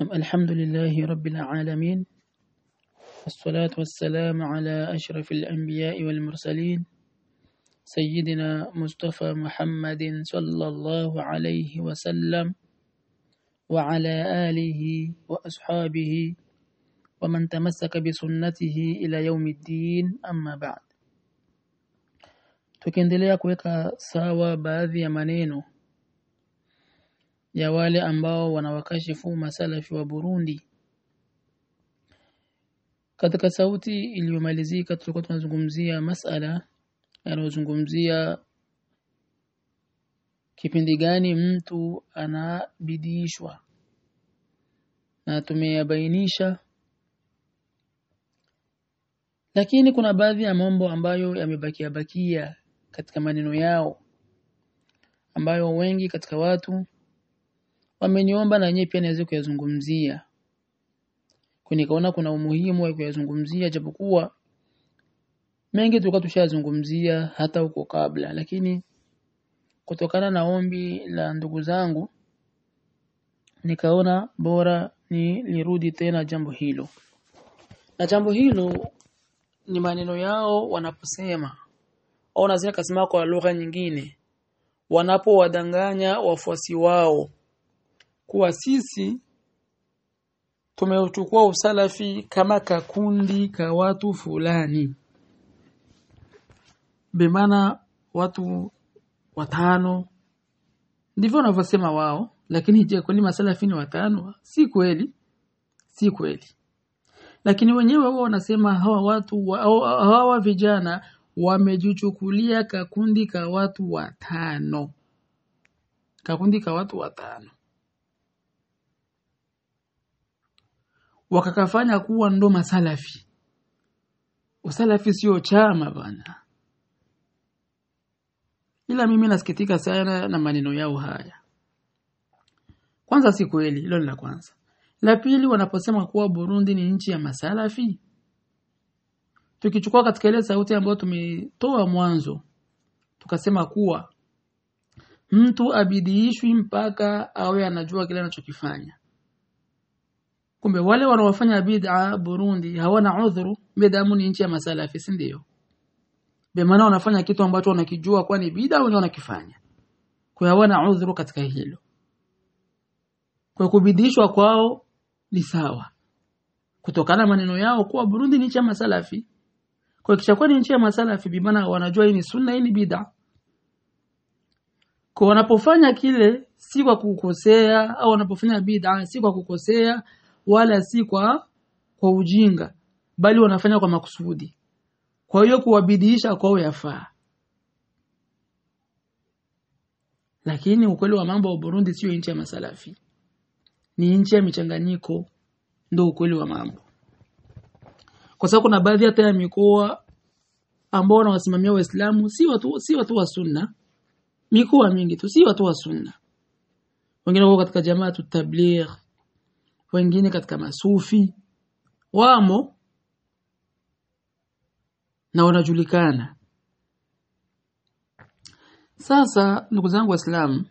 الحمد لله رب العالمين؟ والصلاة والسلام على أشرف الأنبياء والمرسلين سيدنا مصطفى محمد صلى الله عليه وسلم وعلى آله وأصحابه ومن تمسك بسنته إلى يوم الدين أما بعد. tukiendelea kuweka sawa ya maneno ya wale ambao wanawakashifu masalafi wa Burundi. Katika sauti iliyomalizika tulikuwa tunazungumzia masala yanayozungumzia kipindi gani mtu anabidiishwa na tumeyabainisha. Lakini kuna baadhi ya mambo ambayo yamebakia bakia katika maneno yao ambayo wengi katika watu wameniomba na wenyewe pia niweze kuyazungumzia. Nikaona kuna umuhimu wa kuyazungumzia japokuwa mengi tulikuwa tushayazungumzia hata huko kabla lakini kutokana na ombi la ndugu zangu nikaona bora ni lirudi tena jambo hilo. Na jambo hilo ni maneno yao wanaposema. Au nazia kasema kwa lugha nyingine wanapowadanganya wafuasi wao kuwa sisi tumeuchukua usalafi kama kakundi ka watu fulani. Bimana watu watano ndivyo wanavyosema wao lakini je kwani masalafi ni watano? Si kweli si kweli. Lakini wenyewe wao wanasema hawa watu hawa vijana wamejichukulia kakundi ka watu watano. Kakundi ka watu watano wakakafanya kuwa ndo masalafi. Usalafi sio chama bana ila mimi nasikitika sana na maneno yao haya. Kwanza si kweli hilo ni la kwanza. La pili wanaposema kuwa Burundi ni nchi ya masalafi tukichukua katika ile sauti ambayo tumetoa mwanzo tukasema kuwa mtu abidiishwi mpaka awe anajua kile anachokifanya kumbe wale wanaofanya bid'a Burundi hawana udhuru. Midamu ni nchi ya masalafi si ndio? Maana wanafanya kitu ambacho wanakijua kwa ni bid'a wenyewe wanakifanya. Kwa hawana udhuru katika hilo. Kwa kubidishwa kwao ni sawa. Kutokana maneno yao kuwa Burundi ni nchi ya masalafi. Kwa kishakuwa ni nchi ya masalafi bimana wanajua hii ni sunna hii ni bid'a. Kwa wanapofanya kile si kwa kukosea au wanapofanya bid'a si kwa kukosea wala si kwa kwa ujinga bali wanafanya kwa makusudi. Kwa hiyo kuwabidiisha kwao yafaa. Lakini ukweli wa mambo wa Burundi sio nchi ya masalafi. Ni nchi ya michanganyiko ndio ukweli wa mambo. Kwa sababu kuna baadhi hata ya mikoa ambao wanawasimamia waislamu si watu si watu wa sunna. Mikoa mingi tu si watu wa sunna. Wengine wako katika jamaa tabligh wengine katika masufi wamo na wanajulikana. Sasa ndugu zangu waislamu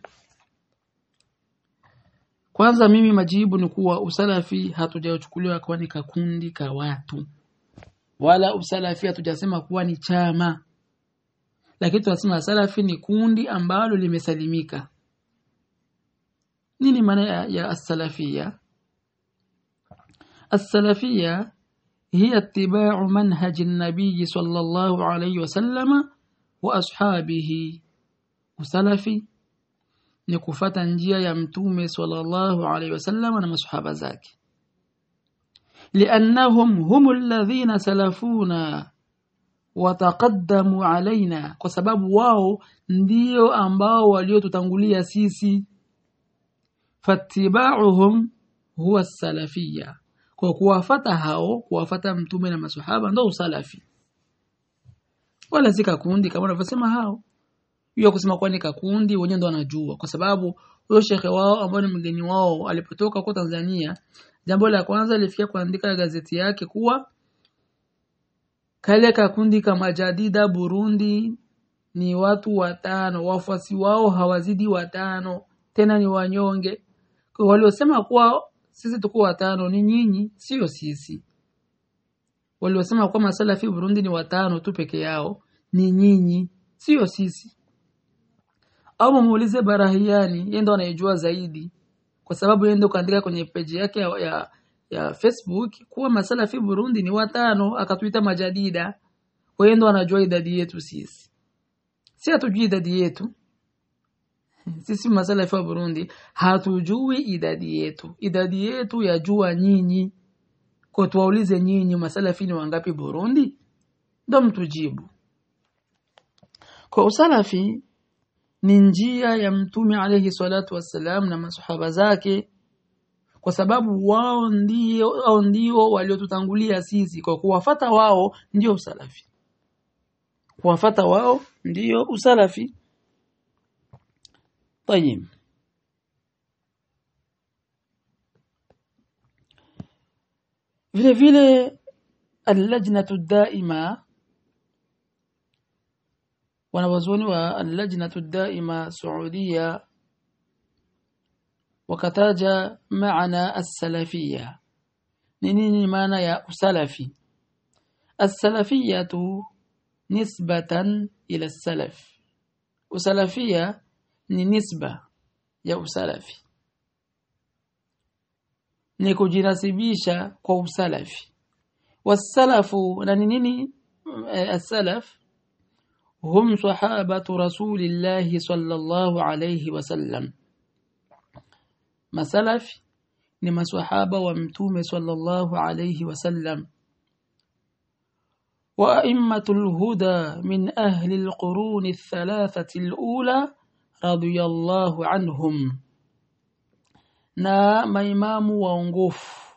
kwanza mimi majibu ni kuwa usalafi hatujachukuliwa kuwa ni kakundi ka watu. Wala usalafi hatujasema kuwa ni chama. Lakini tunasema salafi ni kundi ambalo limesalimika. Nini maana ya, ya as-salafia السلفية هي اتباع منهج النبي صلى الله عليه وسلم وأصحابه. وسلفي نكفتا جيا يمتوم صلى الله عليه وسلم ومصحاب ذاك. لأنهم هم الذين سلفونا وتقدموا علينا. كسبب واو نديو أمبا وليو تتنغلي سيسي فاتباعهم هو السلفية. Kwa kuwafata hao kuwafata mtume na masuhaba ndio usalafi. Wala si kakundi kama wanavyosema hao. Hiyo kusema kwa ni kakundi wenyewe ndo wanajua. Kwa sababu huyo shekhe wao ambao ni mgeni wao alipotoka kwa Tanzania jambo la kwanza alifikia kuandika gazeti yake kuwa kale kakundi kama jadida Burundi ni watu watano. Wafuasi wao hawazidi watano. Tena ni wanyonge. Waliosema kuwa sisi tuko watano ni nyinyi sio sisi. Waliosema kwamba salafi Burundi ni watano tu peke yao ni nyinyi sio sisi. Au mumuulize Barahiani yeye ndo zaidi kwa sababu yeye ndo kaandika kwenye peji yake ya, ya, ya Facebook kuwa masalafi Burundi ni watano akatuita majadida. Kwa hiyo ndo anajua idadi yetu sisi. Si hatujui idadi yetu sisi masalafi wa Burundi hatujui idadi yetu. Idadi yetu yajua nyinyi. Kwa tuwaulize nyinyi masalafi ni wangapi Burundi? Ndo mtujibu. Kwa usalafi ni njia ya mtume alayhi salatu wassalam na masahaba zake kwa sababu wao ndio ndio waliotutangulia sisi. Kwa kuwafata wao ndio usalafi. Kuwafata wao ndio usalafi طيب. فيلي فيلي اللجنة الدائمة وأنا ونوزوني اللجنة الدائمة سعودية وكتاجة معنا السلفية. نينين معنا يا سلفي. السلفية نسبة إلى السلف. وسلفية ni nisba ya usalafi ni kujinasibisha kwa usalafi wasalafu na ni nini as-salaf hum sahabatu rasulillahi sallallahu alayhi wasallam masalafi ni maswahaba wa mtume sallallahu alayhi wasallam وأئمة الهدى من أهل القرون الثلاثة الأولى radiyallahu anhum. Na maimamu waongofu.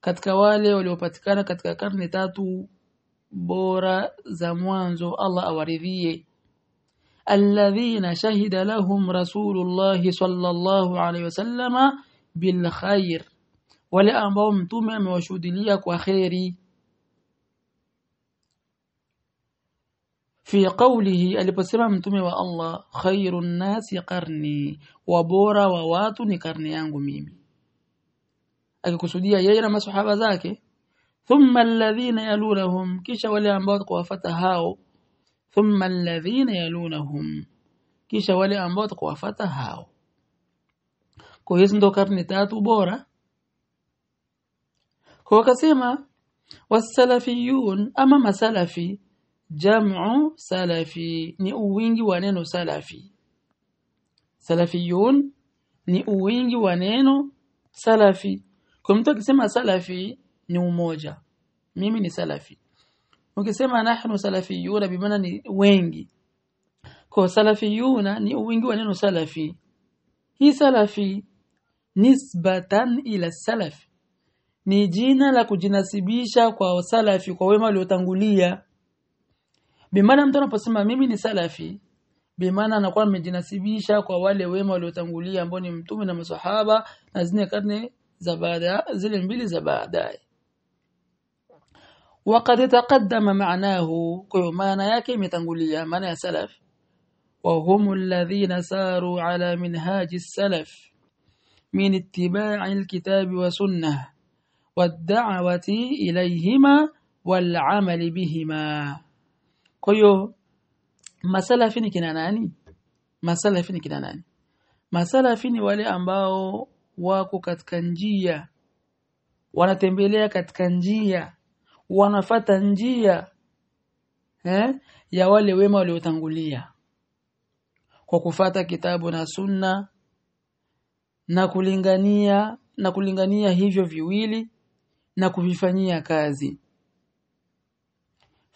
Katika wale waliopatikana katika karne tatu bora za mwanzo Allah awaridhie. Alladhina shahida lahum rasulullah sallallahu alaihi wasallama bil khair. Wale ambao mtume amewashuhudia kwa khairi fi qawlihi aliposema mtume wa Allah khairun nasi qarni wa bora wa watu ni karne yangu mimi. Akikusudia yeye na masahaba zake thumma alladhina yalunahum kisha wale ambao kuwafata hao thumma alladhina yalunahum kisha wale ambao kuwafata hao. Kwa hiyo ndo karne tatu bora. Kwa wakasema wasalafiyun ama masalafi jam'u salafi ni uwingi wa neno salafi. Salafiyun ni uwingi wa neno salafi. Kwa mtu akisema salafi ni umoja. Mimi ni salafi. Ukisema nahnu salafiyuna bimaana ni wengi. Kwa salafiyuna ni uwingi wa neno salafi. Hii salafi nisbatan ila salafi ni jina la kujinasibisha kwa salafi kwa wema waliotangulia bimaana mtu anaposema mimi ni salafi bimaana anakuwa amejinasibisha kwa wale wema waliotangulia ambao ni mtume na masahaba na zile karne za baada zile mbili za baadaye وقد تقدم معناه kwa maana yake imetangulia maana ya salaf وهم الذين ساروا على منهاج السلف من اتباع الكتاب والسنه والدعوه اليهما والعمل بهما kwa hiyo masalafi ni kina nani? Masalafi ni kina nani? Masalafi ni wale ambao wako katika njia wanatembelea katika njia wanafata njia eh, ya wale wema waliotangulia. Kwa kufata kitabu na sunna na kulingania na kulingania hivyo viwili na kuvifanyia kazi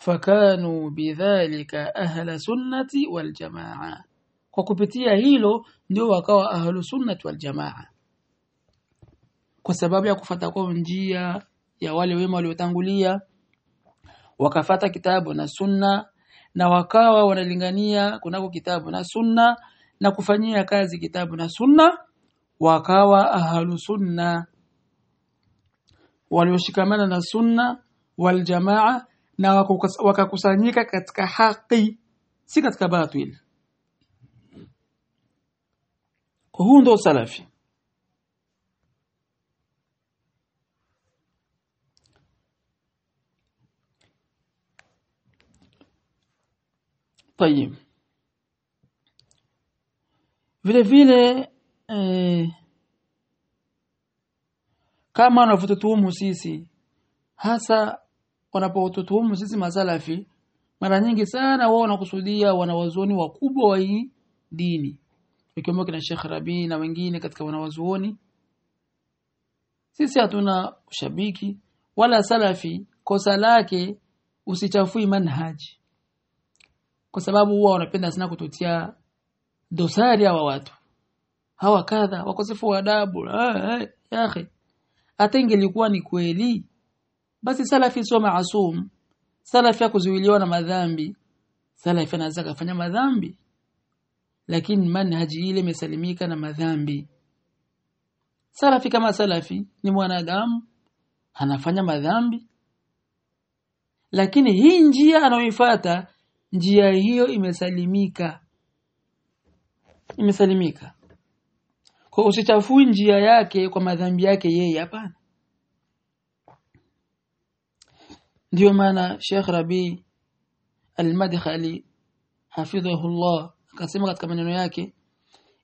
fakanu bidhalika ahla sunnati wal jamaa. Kwa kupitia hilo ndio wakawa ahlu sunnati wal jamaa. Kwa sababu ya kufata kwa njia ya wale wema waliotangulia wakafata kitabu na sunna na wakawa wanalingania kunako kitabu na sunna na kufanyia kazi kitabu na sunna wakawa ahlu sunna. Walioshikamana na sunna wal jamaa na wakakusanyika katika haki si katika batil huu ndo salafi. Tayib vile vile eh, kama wanavyotutuhumu sisi hasa wanapotutuhumu sisi masalafi mara nyingi sana wao wanakusudia wanawazuoni wakubwa wa hii dini. Ikiwemo kina Sheikh Rabi na wengine katika wanawazuoni. Sisi hatuna ushabiki wala salafi kosa lake usichafui manhaji. Kwa sababu huwa wanapenda sana kututia dosari hawa watu. Hawa kadha wakosefu wa adabu. Ah, yahe hata ingelikuwa ni kweli basi salafi sio maasum. Salafi kuzuiliwa na madhambi. Salafi anaweza kufanya madhambi. Lakini manhaji ile imesalimika na madhambi. Salafi kama salafi ni mwanadamu anafanya madhambi. Lakini hii njia anayoifuata njia hiyo imesalimika. Imesalimika. Kwa usichafui njia yake kwa madhambi yake yeye hapana ديو مانا شيخ ربي المدخلي حفظه الله. قسمه قد كمان نوياكي.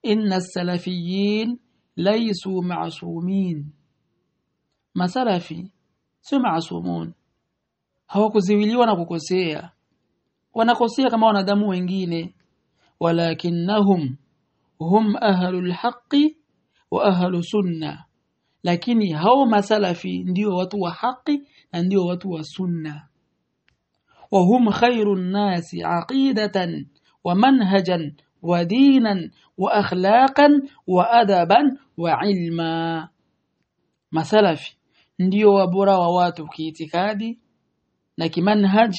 إن السلفيين ليسوا معصومين. ما سلفي؟ سو معصومون. هو كزيولي وأنا كوكوسيا. وأنا كوسيا كما وأنا دمو وينجيني. ولكنهم هم أهل الحق وأهل سنة lakini hao masalafi ndio watu wa haki na ndio watu wa sunna wa hum khairun nasi aqidatan wa manhajan wa dinan wa akhlaqan wa adaban wa ilma masalafi ndio wabora wa watu kiitikadi na kimanhaj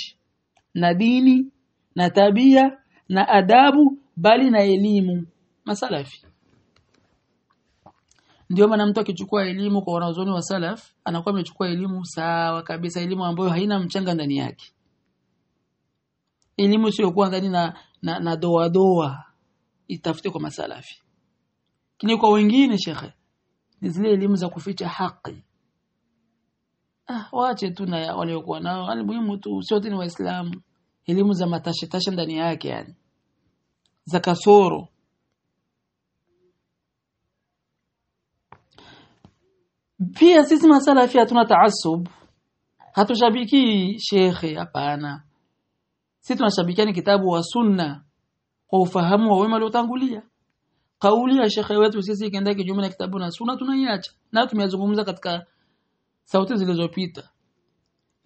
na dini na tabia na adabu bali na elimu masalafi ndio maana mtu akichukua elimu kwa wanazuoni wa salaf anakuwa amechukua elimu sawa kabisa elimu ambayo haina mchanga ndani yake. Elimu isiyokuwa kuwa ndani na, na, na doa doa itafute kwa masalafi. Kini kwa wengine shekhe ni zile elimu za kuficha haki. Ah waache tu na waliokuwa nao. Yani muhimu tu sote ni waislamu. Elimu za matashitasha ndani yake yani za kasoro pia sisi masalafi hatuna taasub. Hatushabiki shekhe hapana. Sisi tunashabikia ni kitabu wa sunna. Kwa ufahamu wa wema waliotangulia kauli ya shekhe wetu sisi ikienda kinyume na kitabu na sunna tunaiacha. Na tumeyazungumza katika sauti zilizopita.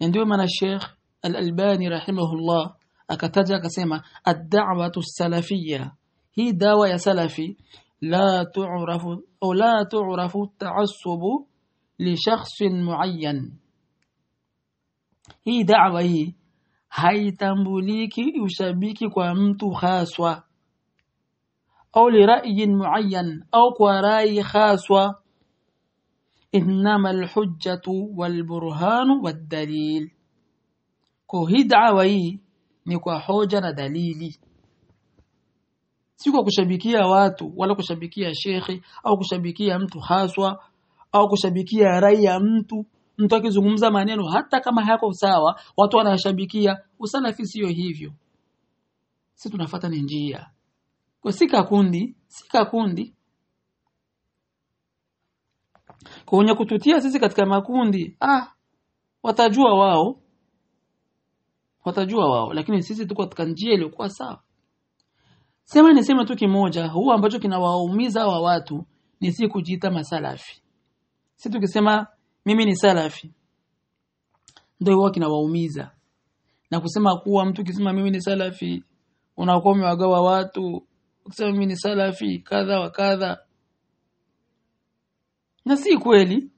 Ndio maana Sheikh Al-Albani rahimahullah akataja akasema ad-da'watu salafiyya. Hii dawa ya salafi la tu'rafu au la tu'rafu ta'assubu shakhsin muayyan hii da'wa hii haitambuliki ushabiki kwa mtu haswa au li ra'yin muayyan au kwa rai haswa إنما الحجة والبرهان والدليل kwa hii dawa hii ni kwa hoja na dalili si kwa kushabikia watu wala kushabikia shekhi au kushabikia mtu haswa au kushabikia rai ya mtu mtu akizungumza maneno hata kama hayako sawa watu wanashabikia. Usalafi sio hivyo. Si tunafata ni njia. Kwa sika kundi sika kundi kwa wenye kututia sisi katika makundi ah watajua wao. Watajua wao lakini sisi tuko katika njia iliyokuwa sawa. Sema niseme tu kimoja huu ambacho kinawaumiza wa watu ni si kujiita masalafi si tukisema mimi ni salafi ndio huwa kinawaumiza. Na kusema kuwa mtu kisema mimi ni salafi unakuwa umewagawa watu. Ukisema mimi ni salafi kadha wa kadha. Na si kweli.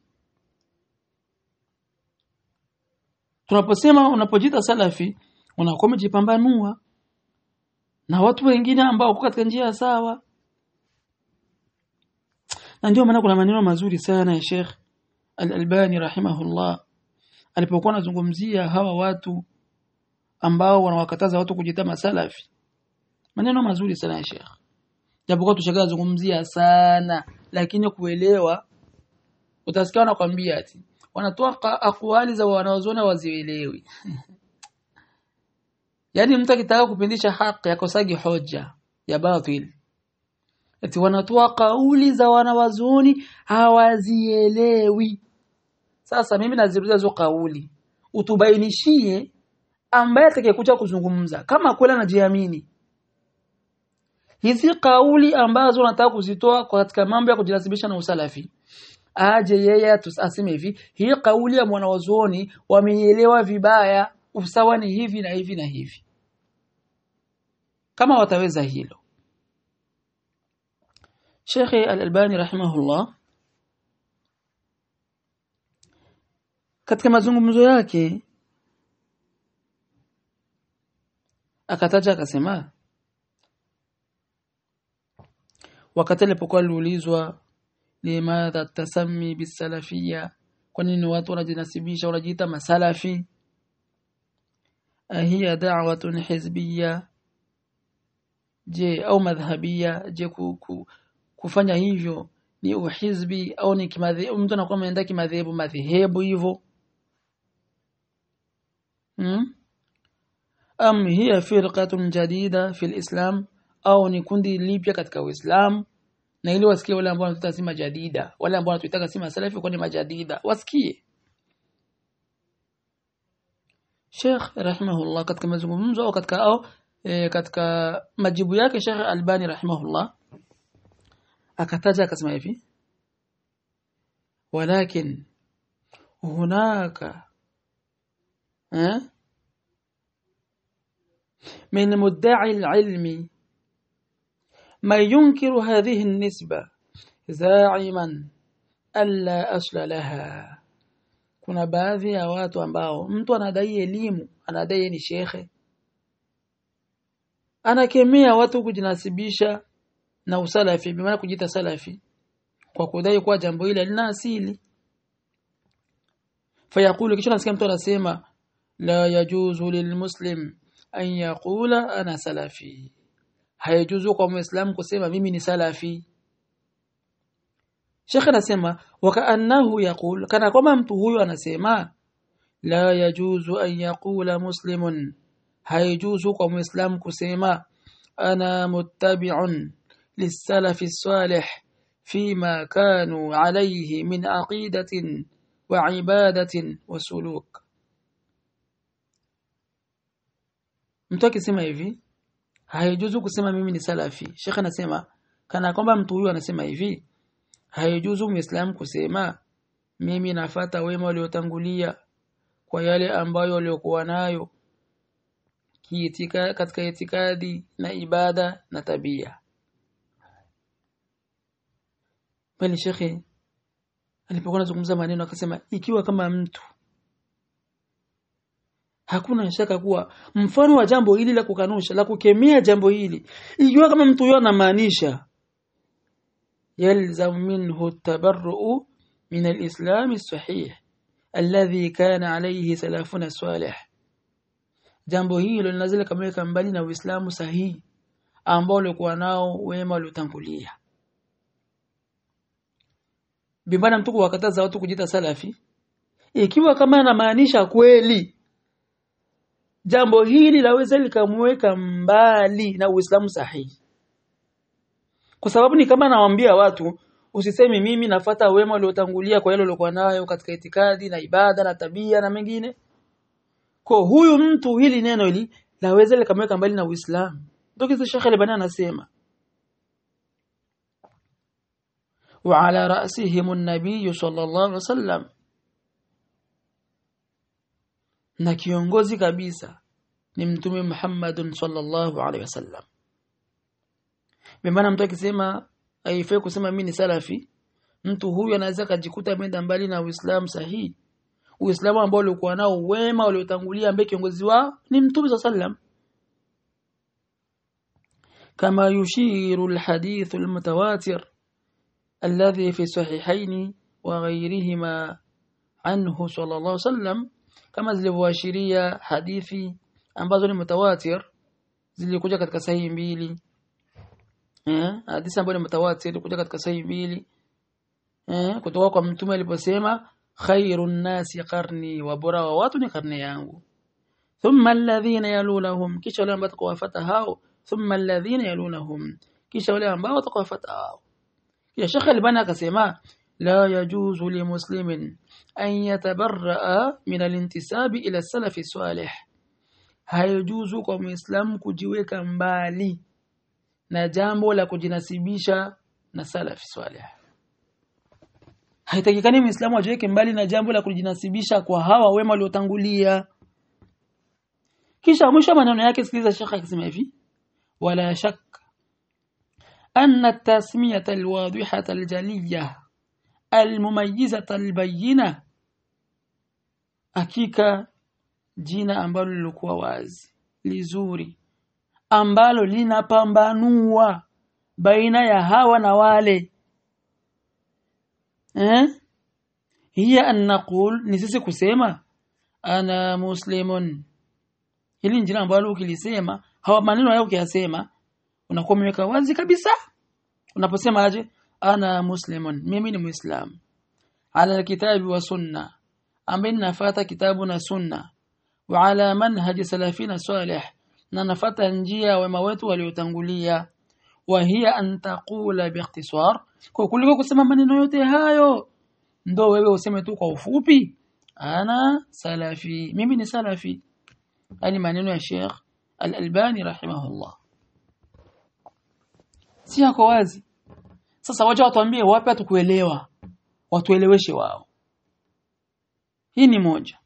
Tunaposema unapojita salafi unakuwa umejipambanua. Na watu wengine ambao wako katika njia sawa na ndio maana kuna maneno mazuri sana ya Sheikh Al-Albani rahimahullah. Alipokuwa anazungumzia hawa watu ambao wanawakataza watu kujita masalafi. Maneno mazuri sana ya Sheikh. Japokuwa tushakazungumzia sana lakini kuelewa utasikia wanakwambia ati wanatoa akwali za wanaozona wazielewi yani mtu akitaka kupindisha haki yakosagi hoja ya batil eti wanatoa kauli za wanawazuoni hawazielewi. Sasa mimi nazirudia hizo kauli. Utubainishie ambaye atakayekuja kuzungumza kama kweli anajiamini. Hizi kauli ambazo unataka kuzitoa katika mambo ya kujinasibisha na usalafi aje yeye aseme hivi hii kauli ya mwanawazuoni wameielewa vibaya. Usawa ni hivi na hivi na hivi. Kama wataweza hilo Sheikh Al-Albani rahimahullah katika mazungumzo yake akataja akasema wakati alipokuwa aliulizwa limadha tasami bisalafia kwa nini watu wanajinasibisha wanajiita masalafi? Ahiya da'watun hizbiyya? Je au madhhabiyya je ku, ku, kufanya hivyo ni uhizbi au ni kimadhehebu mtu anakuwa ameenda kimadhehebu madhehebu hivyo. Hmm? am hiya firqatun jadida fil islam au ni kundi lipya katika uislamu na ili wasikie wale ambao wanatuita si majadida wale ambao wanatuitaka si masalafi kwa ni majadida wasikie. Sheikh rahimahullah katika mazungumzo au katika au e, katika majibu yake Sheikh Albani rahimahullah akataja akasema hivi walakin hunaka eh من مدعي العلم ما ينكر هذه النسبة زاعما ألا أصل لها kuna baadhi ya watu ambao mtu anadai elimu anadai ni shekhe anakemea watu kujinasibisha na usalafi. Bimaana kujita salafi kwa kudai kuwa jambo hili lina asili. Fayaqulu kisha nasikia mtu anasema la yajuzu lilmuslim an yaqula ana salafi. Haijuzu kwa muislamu kusema mimi ni salafi. Sheikh anasema wakaannahu yaqul kana kama mtu huyo anasema la yajuzu an yaqula muslimun. Haijuzu kwa muislamu kusema ana muttabi'un للسلف الصالح فيما كانوا عليه من عقيدة وعبادة وسلوك mtu akisema hivi haijuzu kusema mimi ni salafi shekhe anasema kana kwamba mtu huyu anasema hivi haijuzu muislamu kusema mimi nafata wema waliotangulia kwa yale ambayo waliokuwa nayo kiitika katika itikadi na ibada na tabia Bali shekhe alipokuwa anazungumza maneno akasema ikiwa kama mtu hakuna shaka kuwa mfano wa jambo hili la kukanusha la kukemea jambo hili ikiwa kama mtu huyo anamaanisha yalzam minhu tabarru'u min alislam as-sahih alladhi kana alayhi salafuna salih. Jambo hilo linazile kamweka mbali na uislamu sahihi ambao walikuwa nao wema waliotangulia bimbana mtu kuwakataza watu kujita salafi. Ikiwa kama anamaanisha kweli jambo hili laweza likamweka mbali na Uislamu sahihi. Kwa sababu ni kama nawaambia watu usisemi mimi nafata wema uliotangulia kwa yale waliokuwa nayo katika itikadi na ibada na tabia na mengine. Kwa huyu mtu hili neno hili laweza likamweka mbali na Uislamu. Ndio kisa Sheikh Albani anasema وعلى رأسهم النبي صلى الله عليه وسلم na kiongozi kabisa ni mtume Muhammad sallallahu alaihi wasallam maana mtu akisema haifai kusema mimi ni salafi mtu huyu anaweza kujikuta ameenda mbali na Uislamu sahihi Uislamu ambao ulikuwa nao wema waliotangulia ambaye kiongozi wao ni mtume sallam kama yushiru alhadith almutawatir الذي في الصحيحين وغيرهما عنه صلى الله عليه وسلم kama zilivyoashiria hadithi ambazo ni mutawatir zilikuja katika sahihi mbili eh hadithi ambazo ni mutawatir zilikuja katika sahihi mbili eh kutoka kwa mtume aliposema khairun nasi qarni wa bora wa watu ni karne yangu thumma alladhina yalunahum kisha wale ambao watakawafuata hao thumma alladhina yalunahum kisha wale ambao watakawafuata hao ya shekhe Albani akasema la yajuzu limuslimin an yatabarra'a min alintisabi ila salafi salih. Haijuzu kwa muislamu kujiweka mbali na jambo la kujinasibisha na salafi salih. Haitakikani muislamu ajiweke mbali na jambo la kujinasibisha kwa hawa wema waliotangulia. Kisha mwisho maneno yake sikiliza shekha akisema hivi wala shak أن التسمية الواضحة الجلية المميزة البينة hakika jina ambalo lilikuwa wazi lizuri ambalo linapambanua baina ya hawa na wale eh hiya an naqul ni sisi kusema ana muslimun hili jina ambalo ukilisema hawa maneno yao ukiyasema unakuwa umeweka wazi kabisa. Unaposema aje ana muslimun mimi ni muislam. Ala alkitabi wa sunna ambaye ninafuata kitabu na sunna. Wa ala manhaji salafina salih na nafata njia wema wetu waliotangulia. Wa hiya an taqula biikhtisar kwa kuliko kusema maneno yote hayo ndo wewe useme tu kwa ufupi ana salafi mimi ni salafi. Hali maneno ya Sheikh Al-Albani rahimahullah si yako wazi sasa wacha watuambie wapi hatukuelewa watueleweshe wao hii ni moja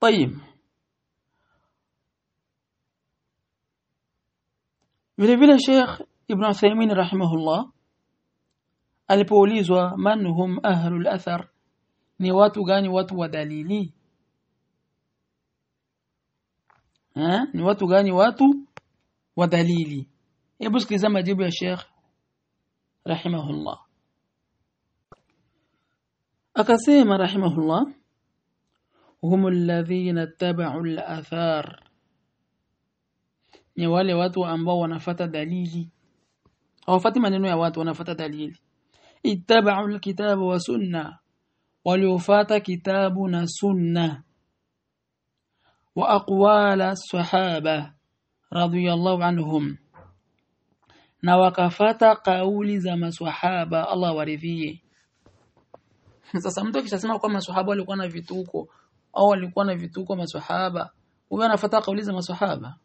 طيب vile vile Sheikh Ibn Uthaymeen rahimahullah alipoulizwa man hum ahlul athar ni watu gani watu wa dalili ha? ni watu gani watu? Wa dalili. Hebu sikiliza majibu ya Sheikh. Rahimahullah. Akasema rahimahullah hum alladhina tabau al-athar. Ni wale watu ambao wanafata dalili. Hawafati maneno ya watu wanafata dalili. Ittaba'u alkitaba wa sunna. Waliofata kitabu na sunna wa aqwala sahaba radiyallahu anhum. Na wakafata kauli za maswahaba Allah waridhie. Sasa mtu akishasema kwamba maswahaba walikuwa na vituko au walikuwa na vituko maswahaba huyo anafuata kauli za maswahaba?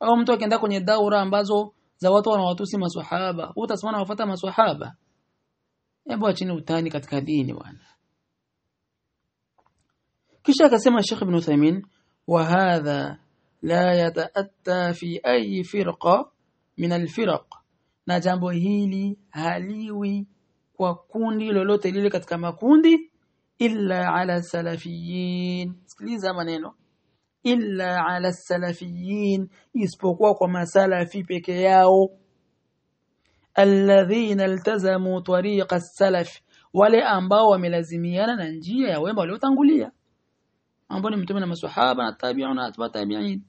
Au mtu akienda kwenye daura ambazo za watu wanawatusi maswahaba utasema anafuata maswahaba? Hebu achini utani katika dini bwana. Kisha akasema Sheikh Ibn Uthaymeen وهذا لا يتأتى في أي فرقة من الفرق. نجمبو هيلي هاليوي وكوندي لولوتي ليلي كما كوندي إلا على السلفيين سكليزا منينو إلا على السلفيين يسبقوا كما سلفي بكياو الذين التزموا طريق السلف ولأنباو ملزميانا ننجيا يا ويمبو لو تنقليا ambao ni mtume na maswahaba na tabi'una na atba tabi'in.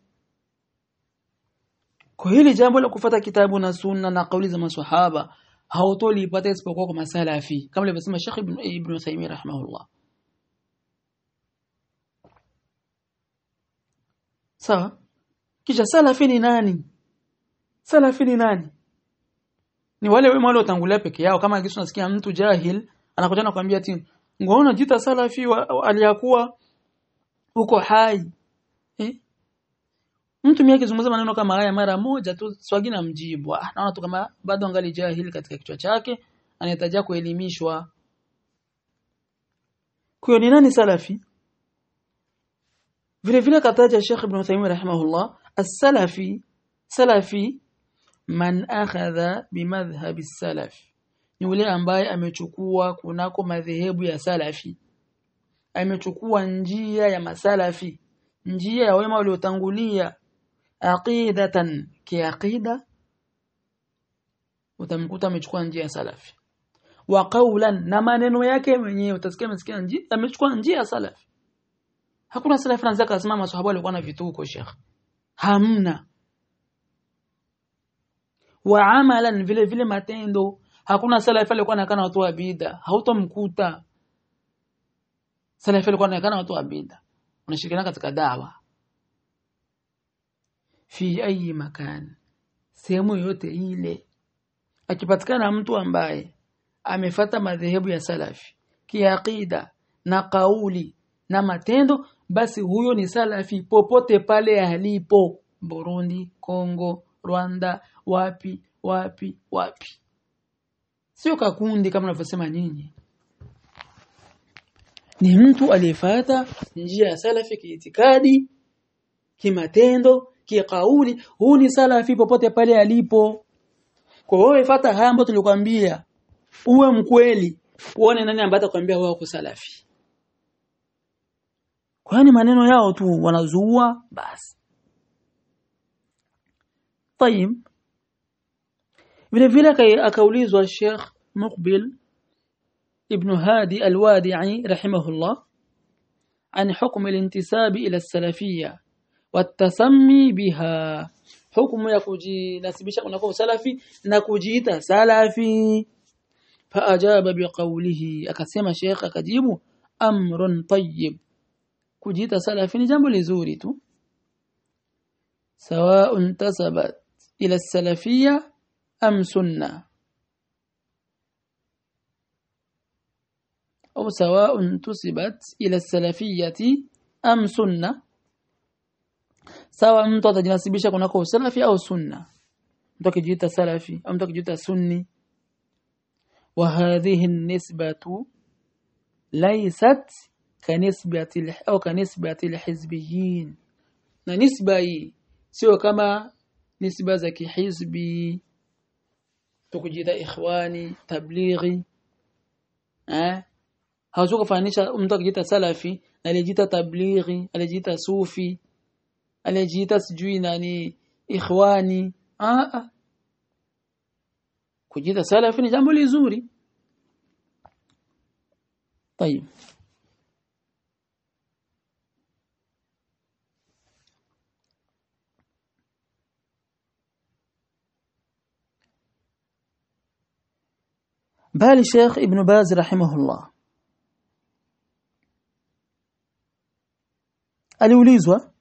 Kwa hili jambo la kufata kitabu na sunna na kauli za maswahaba hautoli ipate isipokuwa kwa masalafi kama alivyosema Sheikh Ibn, Ibn Uthaymeen rahimahullah. Sawa? Kisha salafi ni nani? Salafi ni nani? Ni wale wema wale watangulia peke yao. Kama kisu unasikia mtu jahil anakuja na kuambia ati ngoona jita salafi aliyakuwa uko hai. Eh? mtu mimi akizungumza maneno kama haya mara moja tu swagi na mjibu ah naona tu kama bado angali jahili katika kichwa chake anahitaji kuelimishwa. Kwa ni nani salafi? Vile vile kataja Sheikh Ibn Uthaymeen rahimahullah as-salafi salafi man akhadha bimadhhab as-salaf. Ni yule ambaye amechukua kunako madhehebu ya salafi amechukua njia ya masalafi njia ya wema waliotangulia aqidatan kiaqida utamkuta amechukua njia ya salafi. Wa qawlan na maneno yake mwenyewe utasikia msikia njia amechukua njia ya salafi. Hakuna salafi anaweza kusema maswahaba walikuwa na vituko sheikh. Hamna. Wa amalan vile vile matendo. Hakuna salafi alikuwa anakana watu wa bid'a hautomkuta salafi alikuwa wanaonekana watu wa bid'a. Unashirikiana katika dawa. Fi ayi makan. Sehemu yote ile. Akipatikana mtu ambaye amefata madhehebu ya salafi kiaqida na kauli na matendo basi huyo ni salafi popote pale alipo. Burundi, Kongo, Rwanda, wapi wapi wapi. Sio kakundi kama unavyosema nyinyi ni mtu aliyefuata njia ya salafi kiitikadi kimatendo kikauli huu ni salafi popote pale alipo. Kwa hiyo ifuata haya ambayo tulikwambia. Uwe mkweli uone nani ambaye atakwambia wao salafi. Kwani maneno yao tu wanazua? Basi. Tayib vile vile akaulizwa Sheikh Muqbil ابن هادي الوادعي رحمه الله عن حكم الانتساب إلى السلفية والتسمي بها. حكم يكوجي نسبشا ونكو سلفي نكوجيتا سلفي. فأجاب بقوله أكسيما الشيخ أكجيب أمر طيب. كوجيتا سلفي نجام لزورت سواء انتسبت إلى السلفية أم سنة. أو سواء انتسبت إلى السلفية أم سنة سواء mtu atajinasibisha kunako salafi au sunna mtu akijiita salafi au mtu akijiita sunni وهذه النسبة ليست كنسبة أو كنسبة الحزبيين na nisba hii sio kama nisba za kihizbi tukujita ikhwani tablighi eh hawezi kufanisha mtu akijita salafi aliyejiita tablighi aliyejiita sufi aliyejiita sijui nani ikhwani a kujita salafi ni jambo lizuri tayib بالشيخ ابن باز رحمه الله aliulizwa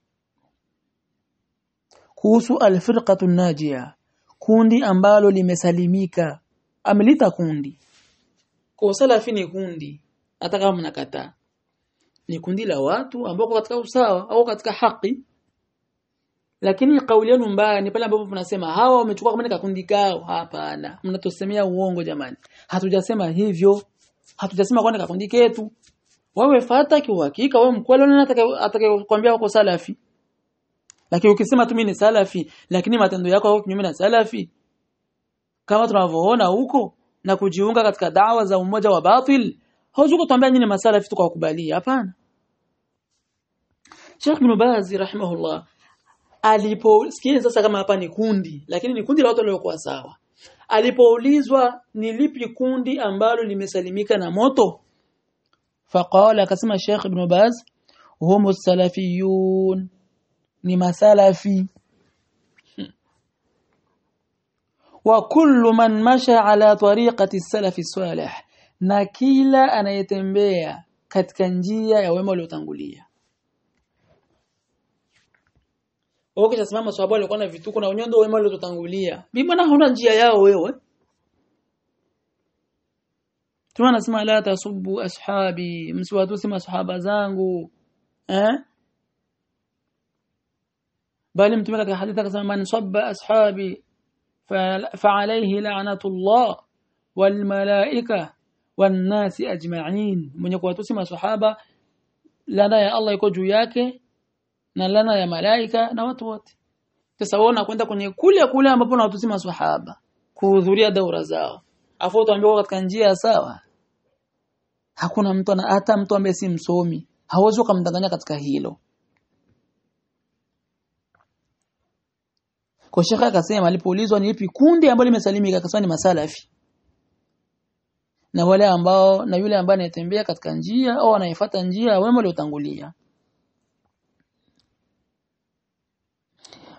kuhusu alfirqatu najia kundi ambalo limesalimika. Amelita kundi. Kwa salafi ni kundi. Hata kama mnakataa ni kundi la watu ambao katika usawa au katika haki. Lakini kauli yenu mbaya ni pale ambapo tunasema hawa wamechukua kama ni kundi kao. Hapana. Mnatosemea uongo jamani. Hatujasema hivyo. Hatujasema kwani kakundi ketu wewe fata kiuhakika wewe mkweli na atakayekwambia uko salafi? Lakini ukisema tu mimi ni salafi lakini matendo yako yako kinyume na salafi? Kama tunavyoona huko na kujiunga katika dawa za umoja wa batil hauwezi tuambia nyinyi masalafi tukawakubalia hapana. Sheikh Ibn Baz rahimahullah aliposikia sasa kama hapa ni kundi lakini ni kundi la watu waliokuwa sawa. Alipoulizwa ni lipi kundi ambalo limesalimika na moto faqala akasema Sheikh Ibn Baz humu salafiyun. Ni masalafi. Wa kullu man masha ala tariqati salafi salih. Na kila anayetembea katika njia ya wema waliotangulia. Okay, kisha simama swahaba walikuwa na vituko na ndio wema waliotangulia. Bibi huna njia yao wewe Tuna nasema la tasubbu ashabi msiwatusi masahaba zangu eh bali mtume katika hadithi akasema man sabba ashabi فعليه لعنة الله والملائكة والناس أجمعين mwenye kuwatusi masahaba lana ya Allah iko juu yake na lana ya malaika na watu wote sasa wao nakwenda kwenye kule kule ambapo nawatusi masahaba kuhudhuria daura zao afu tuambiwa katika njia sawa hakuna mtu ana hata mtu ambaye si msomi hawezi kumdanganya katika hilo Kwa shekha akasema alipoulizwa ni ipi kundi ambalo limesalimika akasema ni masalafi. Na wale ambao na yule ambaye anatembea katika njia au anayefuata njia wema waliotangulia.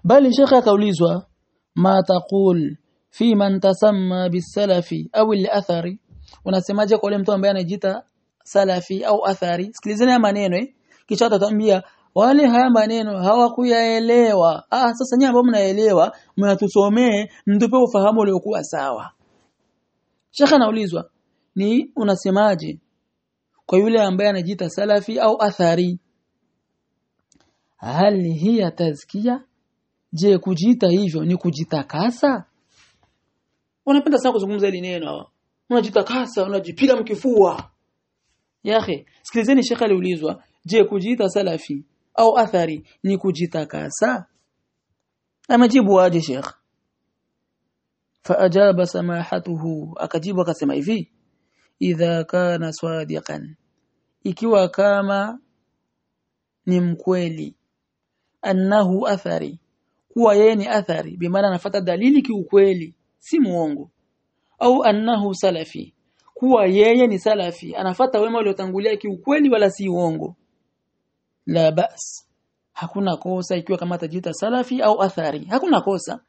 Bali shekha akaulizwa ma taqul fi man tasamma bisalafi au al-athari unasemaje kwa yule mtu ambaye anajiita salafi au athari. Sikilizeni haya maneno eh. Kisha atatuambia wale haya maneno hawakuyaelewa. Ah sasa nyinyi ambao mnaelewa mnatusomee mtupe ufahamu uliokuwa sawa. Sheikh anaulizwa ni unasemaje kwa yule ambaye anajiita salafi au athari? Hal hiya tazkia je kujiita hivyo ni kujitakasa? Unapenda sana kuzungumza hili neno. Unajitakasa unajipiga mkifua yahe sikilizeni shekhe aliulizwa je kujiita salafi au athari ni kujitakasa Amejibu aje shekh faajaba samahatuhu akajibu akasema hivi idha kana swadiqan. Ikiwa kama ni mkweli annahu athari kuwa yeye ni athari bimaana anafuata dalili kiukweli si muongo au annahu salafi kuwa yeye ni salafi anafata wema waliotangulia kiukweli wala si uongo. La bas hakuna kosa ikiwa kama tajita salafi au athari hakuna kosa.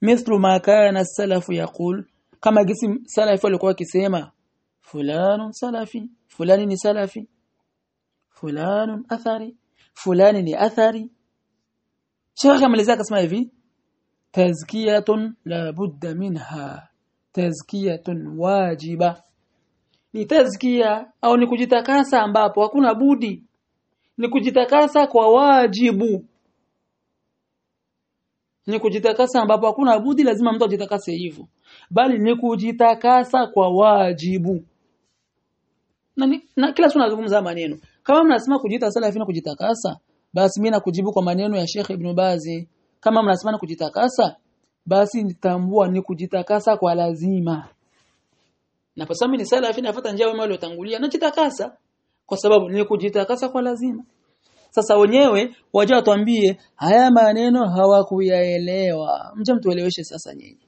Mithlu ma kana salafu yaqul kama gisi salafi walikuwa wakisema fulanu salafi fulani ni salafi fulanu athari fulani ni athari. Shekhe amelezea akasema hivi tazkiyatun la budda minha tazkiyatun wajiba. Ni tazkia au ni kujitakasa ambapo hakuna budi. Ni kujitakasa kwa wajibu. Ni kujitakasa ambapo hakuna budi lazima mtu ajitakase hivyo. Bali ni kujitakasa kwa wajibu. Na, ni, na kila siku nazungumza maneno. Kama mnasema kujita salafi na kujitakasa basi mimi nakujibu kwa maneno ya Sheikh Ibn Bazi kama mnasema na kujitakasa basi nitambua ni kujitakasa kwa lazima. Na kwa sababu ni salafi nafuata njia wema waliotangulia najitakasa kwa sababu ni kujitakasa kwa lazima. Sasa wenyewe waje watuambie haya maneno hawakuyaelewa. Mje mtueleweshe sasa nyinyi.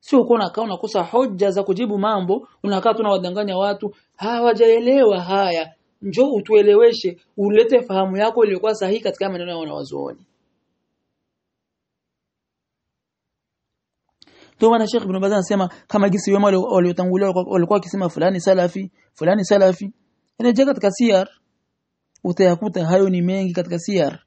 Sio uko unakaa unakosa hoja za kujibu mambo unakaa tunawadanganya watu. Hawajaelewa haya. Njoo utueleweshe ulete fahamu yako iliyokuwa sahihi katika maneno ya wanawazuoni Ndio maana Sheikh Ibn Baz anasema kama gisi wema waliotangulia walikuwa wakisema fulani salafi fulani salafi. Inajia katika siyar utayakuta hayo ni mengi katika siyar.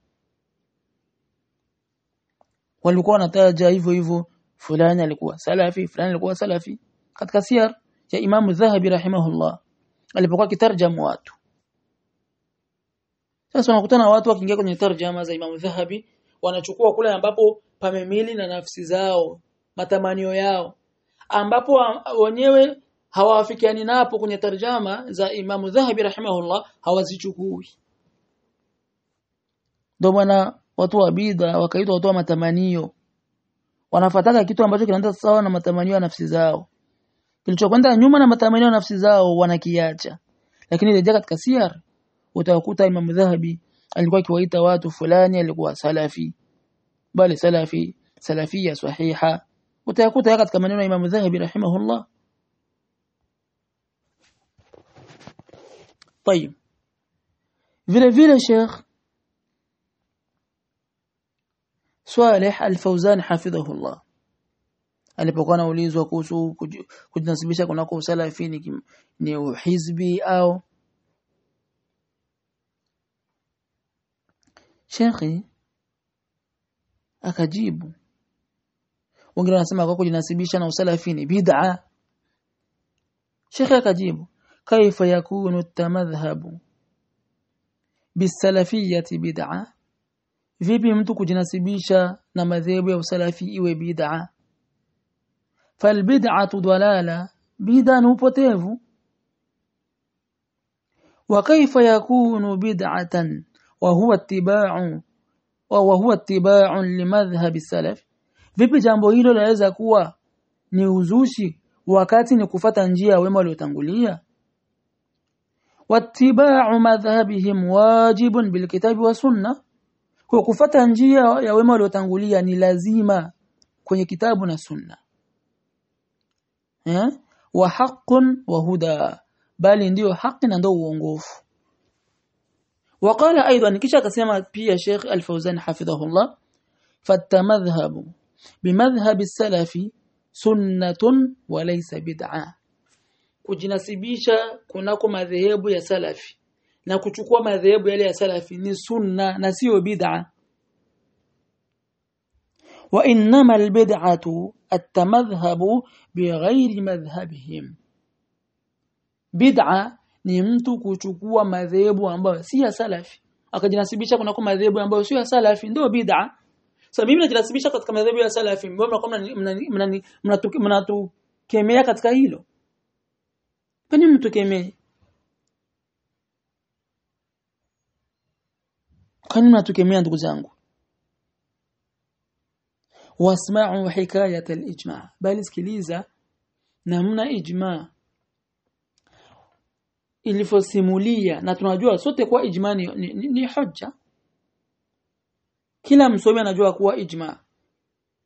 Walikuwa wanataja hivyo hivyo fulani alikuwa salafi fulani alikuwa salafi. Katika siyar ya Imam Dhahabi rahimahullah alipokuwa kitarjamu watu. Sasa unakutana watu wakiingia kwenye tarjama za Imam Dhahabi wanachukua kule ambapo pamemili na nafsi zao matamanio yao ambapo wenyewe hawafikiani napo kwenye tarjama za Imam Dhahabi rahimahullah hawazichukui. Ndio maana watu wa bid'a wakaitwa watu wa matamanio. Wanafataka kitu ambacho kinaenda sawa na matamanio ya nafsi zao. Kilichokwenda nyuma na matamanio ya nafsi zao wanakiacha. Lakini rejea katika siyar utakuta Imam Dhahabi alikuwa akiwaita watu fulani alikuwa salafi. Bali salafi salafia sahiha utakuta katika maneno ya Imam Dhahabi rahimahullah طيب vile vile Sheikh Saleh Al-Fawzan hafidhahullah alipokuwa anaulizwa kuhusu kujinasibisha kunako usalafi ni, ni hizbi au Shekhi akajibu wengine wanasema kwa kujinasibisha na usalafi ni bid'a Shekhi akajibu kaifa yakunu tamadhhabu bisalafiyyati bid'a vipi mtu kujinasibisha na madhehebu ya usalafi iwe bid'a falbid'atu dalala bid'a ni upotevu bid'atan wa huwa ittiba'u wa huwa ittiba'u limadhhab salaf vipi jambo hilo laweza kuwa ni uzushi wakati ni kufata njia ya wema waliotangulia wattiba'u madhhabihim wajibun bilkitabi wa sunna kwa kufata njia ya wema waliotangulia ni lazima kwenye kitabu na sunna eh wa haqqun wa huda bali ndio haki na ndio uongofu وقال ايضا kisha akasema pia Sheikh Al-Fawzan hafidhahullah fatamadhhabu bimadhhab salafi sunnatun wa laysa kujinasibisha kunako madhehebu ya salafi na kuchukua madhehebu yale ya salafi ni sunna na sio bid'a. Wa innama albid'atu at-tamadhhabu bighairi madhhabihim. Bid'a ni mtu kuchukua madhehebu ambayo si ya salafi akajinasibisha kunako madhehebu ambayo sio ya salafi ndio bid'a sasa mimi najilazimisha katika madhehebu ya salafi mbona mnakuwa mnatukemea katika hilo? Kwani mtukemee kwani mnatukemea ndugu zangu? Wasma'u hikayat al-ijma' bali sikiliza namna ijma' ilifosimulia na tunajua sote kwa ijma ni, ni, ni, ni hoja kila msomi anajua kuwa ijma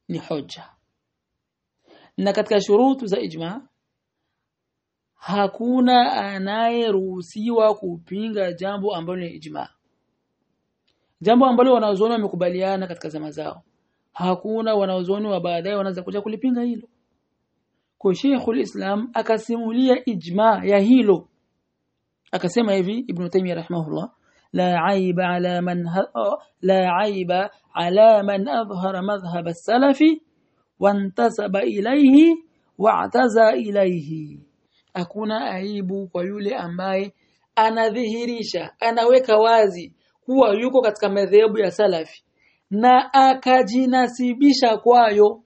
ni hoja. Na katika shurutu za ijma hakuna anayeruhusiwa kupinga jambo ambalo ni ijma. Jambo ambalo wanazoona wamekubaliana katika zama zao. Hakuna wanazoona wa baadaye wanaweza kuja kulipinga hilo. Kwa Sheikhul Islam akasimulia ijma ya hilo. Akasema hivi Ibn Taymiyyah rahimahullah la aiba على من لا عيب على من adhhara مذهب السلف وانتسب ilayhi wa'taza اكون hakuna aibu kwa yule ambaye anadhihirisha anaweka wazi kuwa yuko katika madhehebu ya salafi na akajinasibisha kwayo.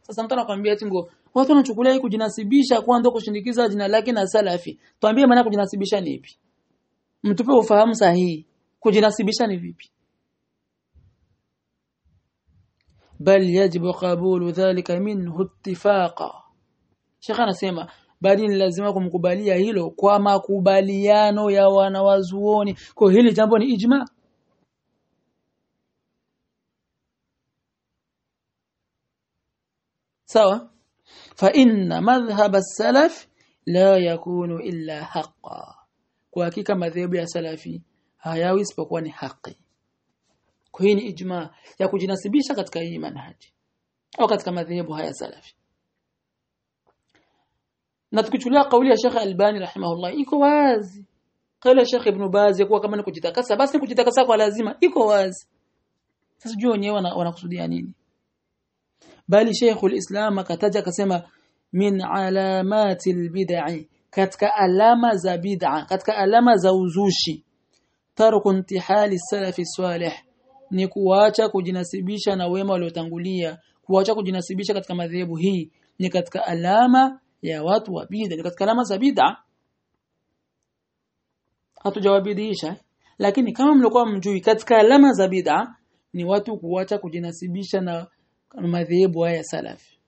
Sasa mtu anakuambia tingo watu wanachukulia kujinasibisha kwa ndo kushindikiza jina lake na salafi. Tuambie maana kujinasibisha ni ipi mtupe ufahamu sahihi. Kujinasibisha ni vipi? Bal yajibu qabulu dhalika minhu ittifaqa. Sheikh anasema bali ni lazima kumkubalia hilo kwa makubaliano ya wanawazuoni. Kwa hili jambo ni ijma. Sawa? Fa inna madhhab as-salaf la yakunu illa haqqan kwa hakika madhehebu ya salafi hayawi isipokuwa ni haki. Kwa hii ni ijma ya kujinasibisha katika hii manhaji au katika madhehebu haya salafi. Na tukichukulia kauli ya Sheikh Albani rahimahullah iko wazi. Kauli ya Sheikh Ibn Baz kuwa kama ni kujitakasa basi kujitakasa kwa lazima iko wazi. Sasa jua wenyewe wanakusudia nini? Bali Sheikhul Islam akataja akasema min alamati albid'i katika alama za bid'a katika alama za uzushi. Tarku intihali salafi salih ni kuacha kujinasibisha na wema waliotangulia kuacha kujinasibisha katika madhehebu hii ni katika alama ya watu wa bid'a ni katika alama za bid'a. Hatujawabidisha lakini kama mlikuwa mjui katika alama za bid'a ni watu kuacha kujinasibisha na madhehebu haya salafi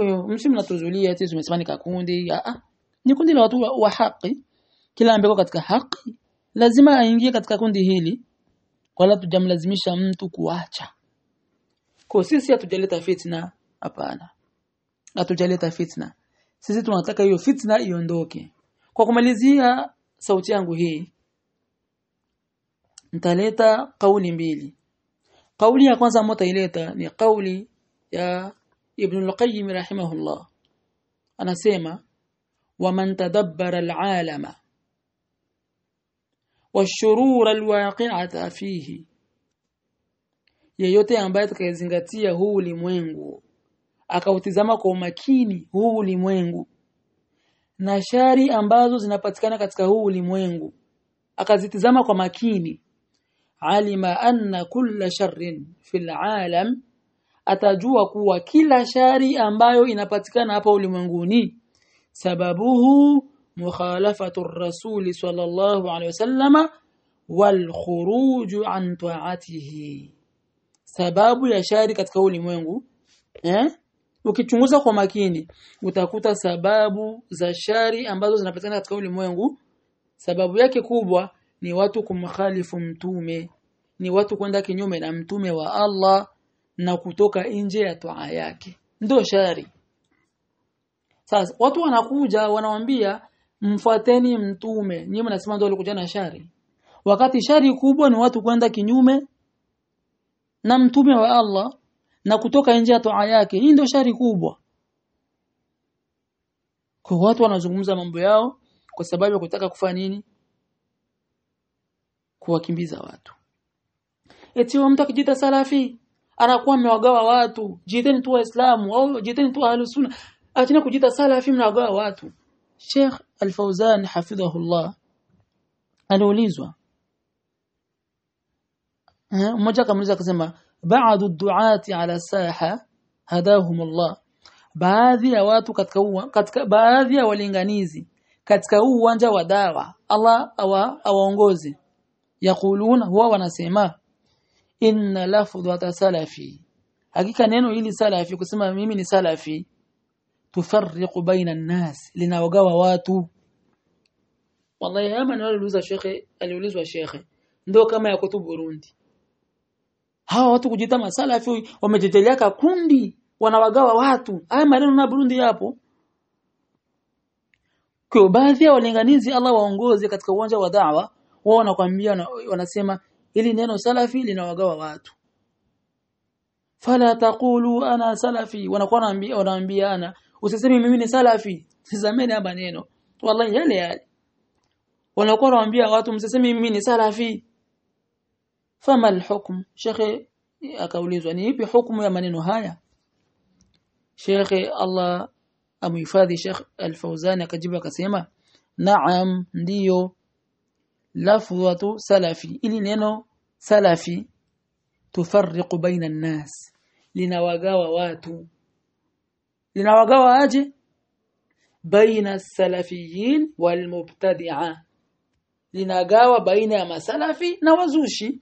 kwa hiyo msi mnatuzulia eti tumesema ni kakundi. Ah. Ni kundi la watu wa, wa haki. Kila ambeko katika haki lazima aingie katika kundi hili wala tujamlazimisha mtu kuacha. Kwa sisi hatujaleta fitna. Hapana. Hatujaleta fitna. Sisi tunataka hiyo fitna iondoke. Kwa kumalizia sauti yangu hii nitaleta kauli mbili. Kauli ya kwanza ambayo taileta ni kauli ya Ibn al-Qayyim rahimahullah. Anasema waman tadabbara al-alama washurur alwaqi'ata fihi. Yeyote ambaye atakayezingatia huu ulimwengu akautizama kwa umakini huu ulimwengu na shari ambazo zinapatikana katika huu ulimwengu akazitizama kwa makini alima anna kulla sharrin fil alam atajua kuwa kila shari ambayo inapatikana hapa ulimwenguni sababuhu mukhalafatu rasuli sallallahu alaihi wasallama wal khuruj an ta'atihi. Sababu ya shari katika ulimwengu eh? Ukichunguza kwa makini utakuta sababu za shari ambazo zinapatikana katika ulimwengu. Sababu yake kubwa ni watu kumkhalifu mtume ni watu kwenda kinyume na mtume wa Allah na kutoka nje ya toa yake. Ndio shari. Sasa watu wanakuja wanawambia mfuateni mtume. Nyinyi mnasema ndio walikuja na shari. Wakati shari kubwa ni watu kwenda kinyume na mtume wa Allah na kutoka nje ya toa yake. Hii ndio shari kubwa. Kwa watu wanazungumza mambo yao kwa sababu ya kutaka kufanya nini? Kuwakimbiza watu. Eti mtu akijita salafi anakuwa amewagawa watu. Jiteni tu waislamu. Au jiteni tu ahlus sunna achana kujita salafi mnawagawa watu. Sheikh Al-Fauzan hafidhahullah. Aliulizwa. Mmoja akamuuliza akasema ba'du du'ati ala saha hadahum Allah baadhi ya watu katika uwa, katika baadhi ya walinganizi katika huu uwanja wa dawa Allah awa, awaongoze yakuluna huwa wanasema inna lafdhata salafi. Hakika neno hili salafi kusema mimi ni salafi tufarriqu baina an-nas linawagawa watu. Wallahi ama aliuliza shekhe aliulizwa shekhe ndio kama ya kutubu Burundi. Hawa watu kujita masalafi wamejetelea kundi wanawagawa watu. Haya maneno na Burundi yapo. Kwa baadhi ya walinganizi Allah waongoze katika uwanja wa da'wa wao wanakuambia wanasema ili neno salafi linawagawa watu. Fala taqulu ana salafi. Wanakuwa wanaambia wanaambiana usiseme mimi ni salafi. Tazameni hapa neno wallahi yale yale. Wanakuwa wanaambia watu msiseme mimi ni salafi. Fama alhukm shekhe akaulizwa ni ipi hukumu ya maneno haya? Shekhe Allah amuhifadhi shekhe alfauzani akajibu akasema naam ndiyo lafdhatu salafi. Ili neno salafi tufarriqu baina an-nas. Linawagawa watu. Linawagawa aje? Baina salafiyin walmubtadi'a. Linagawa baina ya masalafi na wazushi.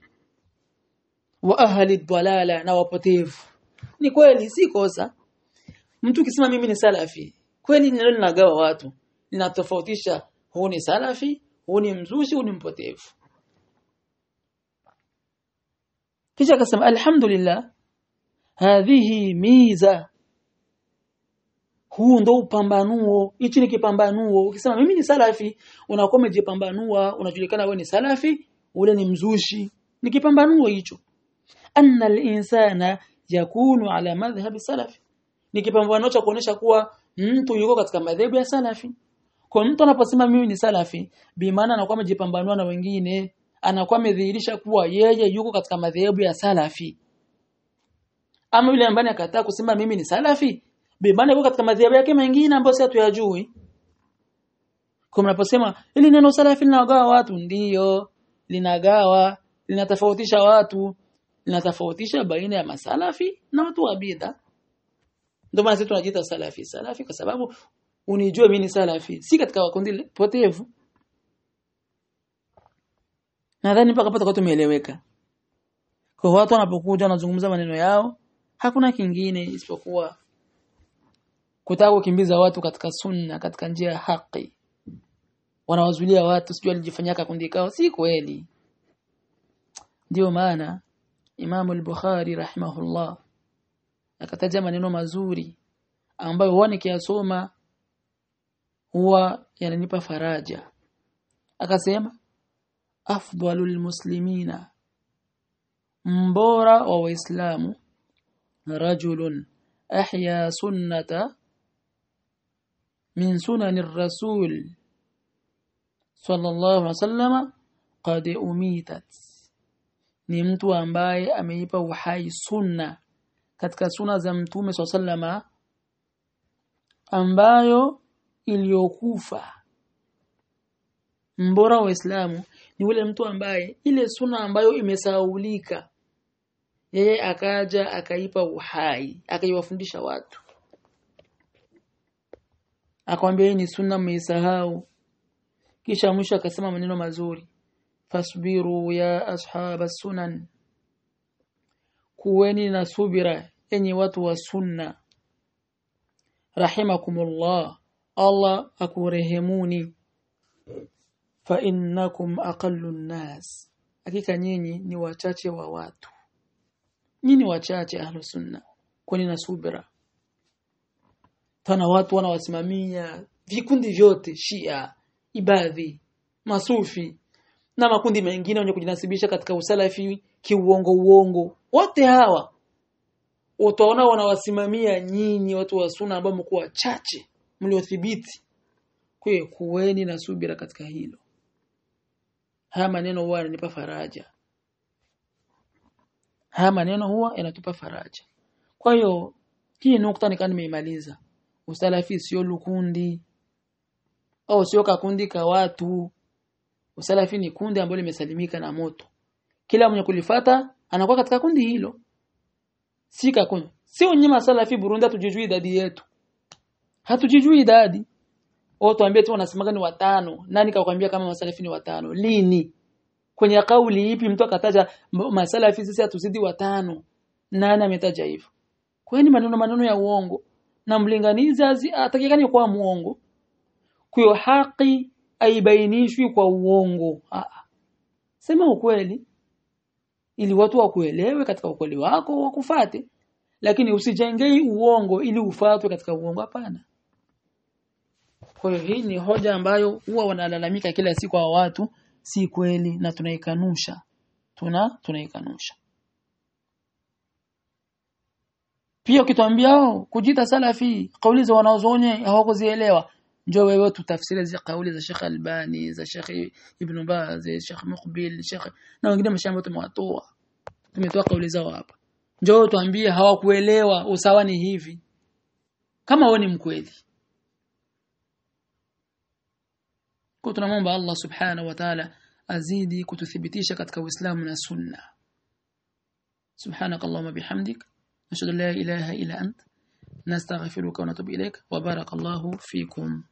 Wa ahli dhalala na wapotevu. Ni kweli si kosa. Mtu kisema mimi ni salafi kweli neno linagawa watu. Linatofautisha huu ni salafi huu ni mzushi huu ni mpotevu. Kisha akasema alhamdulillah hadhihi miza. Huu ndo upambanuo. Hichi ni kipambanuo. Ukisema mimi ni salafi unakuwa umejipambanua unajulikana wewe ni salafi ule ni mzushi. Ni kipambanuo hicho. Anna al-insana yakunu ala madhhabi salafi. Ni kipambanuo cha kuonesha kuwa mtu yuko katika madhehebu ya salafi kwa mtu anaposema mimi ni salafi bi maana anakuwa amejipambanua na wengine anakuwa amedhihirisha kuwa yeye yuko katika madhehebu ya salafi. Ama yule ambaye anakataa kusema mimi ni salafi bi maana yuko katika madhehebu yake mengine ambayo sisi hatuyajui. Kwa mnaposema ili neno salafi linagawa watu. Ndiyo linagawa linatofautisha watu linatofautisha baina ya masalafi na watu wa bid'a. Ndio maana sisi tunajiita salafi salafi kwa sababu unijue mimi ni salafi si katika kundi potevu. Nadhani mpaka pata kwa tumeeleweka. Kwa watu wanapokuja wanazungumza maneno yao hakuna kingine isipokuwa kutaka kukimbiza watu katika sunna katika njia ya haki. Wanawazulia watu sijui alijifanyaka kundi kao si kweli. Ndio maana Imam al-Bukhari rahimahullah akataja maneno mazuri ambayo huwa nikiyasoma huwa yananipa faraja. Akasema afdalul muslimina mbora wa waislamu rajulun ahya sunnata min sunanir rasul sallallahu alaihi wasallam qad umitat. Ni mtu ambaye ameipa uhai sunna katika sunna za mtume sallama ambayo iliyokufa. Mbora wa Uislamu ni yule mtu ambaye ile suna ambayo imesahaulika yeye akaja akaipa uhai akaiwafundisha watu. Akamwambia ni sunna mmeisahau. Kisha mwisho akasema maneno mazuri fasbiru ya ashab sunan kuweni na subira enyi watu wa sunna. Rahimakumullah Allah akurehemuni fa innakum aqallu nas. Hakika nyinyi ni wachache wa watu. Nyinyi wachache ahlu sunna kwani na subira? Tana watu wanawasimamia vikundi vyote shia ibadhi masufi na makundi mengine wenye kujinasibisha katika usalafi kiuongo uongo. Wote hawa utaona wanawasimamia nyinyi watu wa sunna ambao mko wachache mliothibiti kwa kuweni na subira katika hilo. Haya maneno huwa yananipa faraja. Haya maneno huwa yanatupa faraja. Kwa hiyo hii nukta nikaa nimeimaliza. Usalafi sio lukundi. Au sio kakundi ka watu. Usalafi ni kundi ambalo limesalimika na moto. Kila mwenye kulifata anakuwa katika kundi hilo. Si kakundi. Si unyima salafi Burundi tujijui idadi yetu hatujijui idadi. Au tuambie tu wanasemaga ni watano. Nani kakwambia kama masalafi ni watano? Lini? Kwenye kauli ipi mtu akataja masalafi sisi hatuzidi watano? Nani ametaja hivyo? Kwani maneno maneno ya uongo. Na mlinganizi atakikani kwa muongo kwa haki aibainishwi kwa uongo. Aa. sema ukweli. Ili watu wakuelewe katika ukweli wako wakufate. Lakini usijengei uongo ili ufatwe katika uongo. Hapana kwa hiyo hii ni hoja ambayo huwa wanalalamika kila siku wa watu si kweli na tunaikanusha. Tuna tunaikanusha. Pia kitwambia oh, kujita salafi kauli za wanaozonye hawakuzielewa. Njoo wewe tutafsiri zile kauli za Sheikh Albani za Sheikh Ibn Baz Sheikh Muqbil Sheikh na wengine mashamba tumewatoa. Tumetoa kauli zao hapa. Njoo tuambie hawakuelewa usawa ni hivi. Kama wewe ni mkweli tunamwomba Allah subhanahu wa ta'ala azidi kututhibitisha katika Uislamu na Sunna سبحانك اللهم بحمدك نشهد لا إله إلا أنت نستغفرك ونتوب إليك وبارك الله فيكم